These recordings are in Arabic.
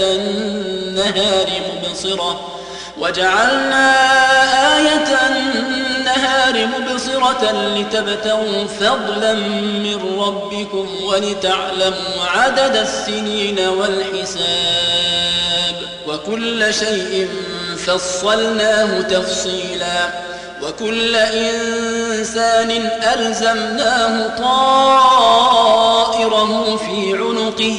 النهار مبصرة. وجعلنا آية النهار مبصرة لتبتغوا فضلا من ربكم ولتعلموا عدد السنين والحساب. وكل شيء فصلناه تفصيلا. وكل إنسان ألزمناه طائره في عنقه.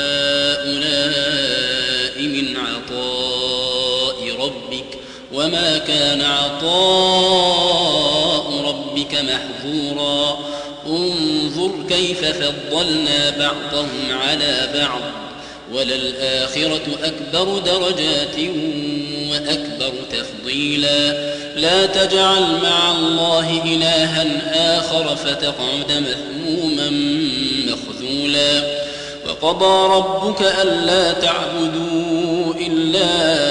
وما كان عطاء ربك محظورا انظر كيف فضلنا بعضهم على بعض وللآخرة أكبر درجات وأكبر تفضيلا لا تجعل مع الله إلها آخر فتقعد مثموما مخذولا وقضى ربك ألا تعبدوا إلا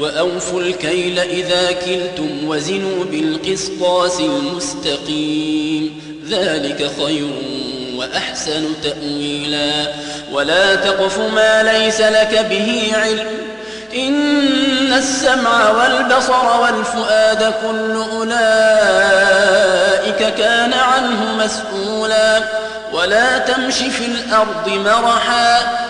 وأوفوا الكيل إذا كلتم وزنوا بالقسطاس المستقيم. ذلك خير وأحسن تأويلا. ولا تقف ما ليس لك به علم. إن السمع والبصر والفؤاد كل أولئك كان عنه مسؤولا. ولا تمش في الأرض مرحا.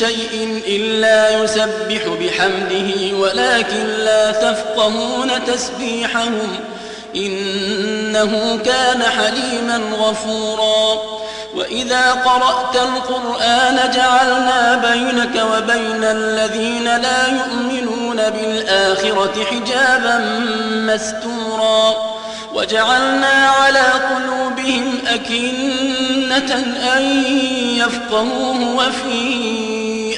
شيء إلا يسبح بحمده ولكن لا تفقهون تسبيحهم. إنه كان حليما غفورا. وإذا قرأت القرآن جعلنا بينك وبين الذين لا يؤمنون بالآخرة حجابا مستورا. وجعلنا على قلوبهم أكنة أن يفقهوه وفي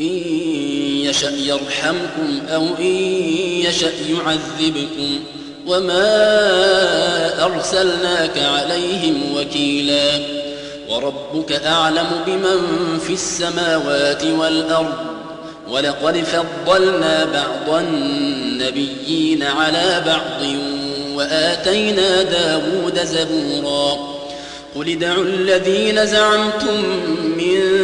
إن يشأ يرحمكم أو إن يشأ يعذبكم وما أرسلناك عليهم وكيلا وربك أعلم بمن في السماوات والأرض ولقد فضلنا بعض النبيين على بعض وآتينا داود زبورا قل ادعوا الذين زعمتم من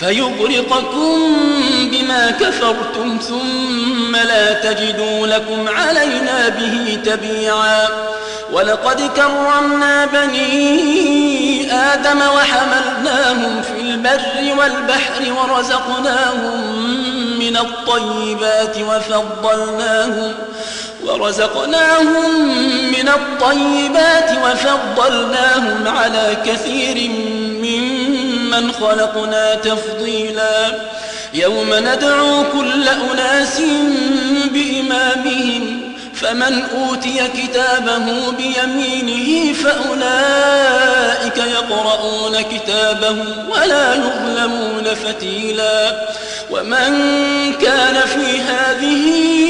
فيغرقكم بما كفرتم ثم لا تجدوا لكم علينا به تبيعا. ولقد كرمنا بني آدم وحملناهم في البر والبحر ورزقناهم من الطيبات وفضلناهم ورزقناهم من الطيبات وفضلناهم على كثير ممن خلقنا تفضيلا. يوم ندعو كل أناس بإمامهم فمن أوتي كتابه بيمينه فأولئك يقرؤون كتابه ولا يظلمون فتيلا. ومن كان في هذه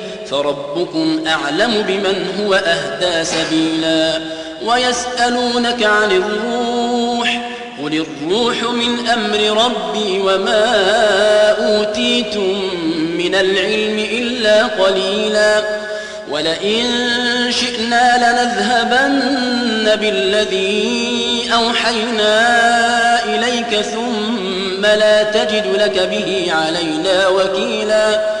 فربكم أعلم بمن هو أهدى سبيلا ويسألونك عن الروح قل الروح من أمر ربي وما أوتيتم من العلم إلا قليلا ولئن شئنا لنذهبن بالذي أوحينا إليك ثم لا تجد لك به علينا وكيلا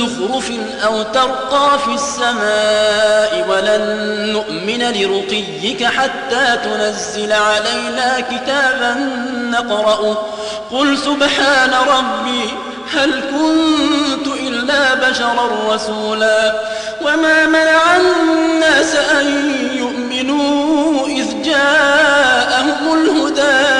زخرف أو ترقى في السماء ولن نؤمن لرقيك حتى تنزل علينا كتابا نقرأه قل سبحان ربي هل كنت إلا بشرا رسولا؟ وما منع الناس أن يؤمنوا إذ جاءهم الهدى.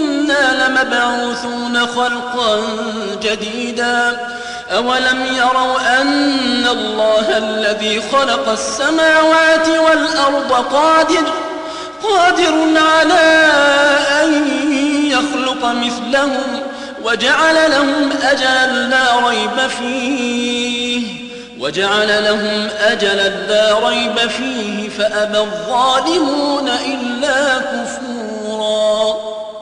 لمبعوثون خلقا جديدا أولم يروا أن الله الذي خلق السماوات والأرض قادر قادر على أن يخلق مثلهم وجعل لهم أجلا لا ريب فيه وجعل لهم أجلا لا ريب فيه فأبى الظالمون إلا كفورا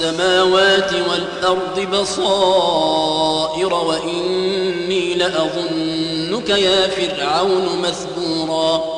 السماوات والأرض بصائر وإني لأظنك يا فرعون مثبورا.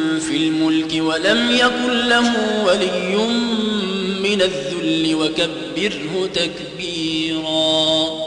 في الملك ولم يكن له ولي من الذل وكبره تكبيراً.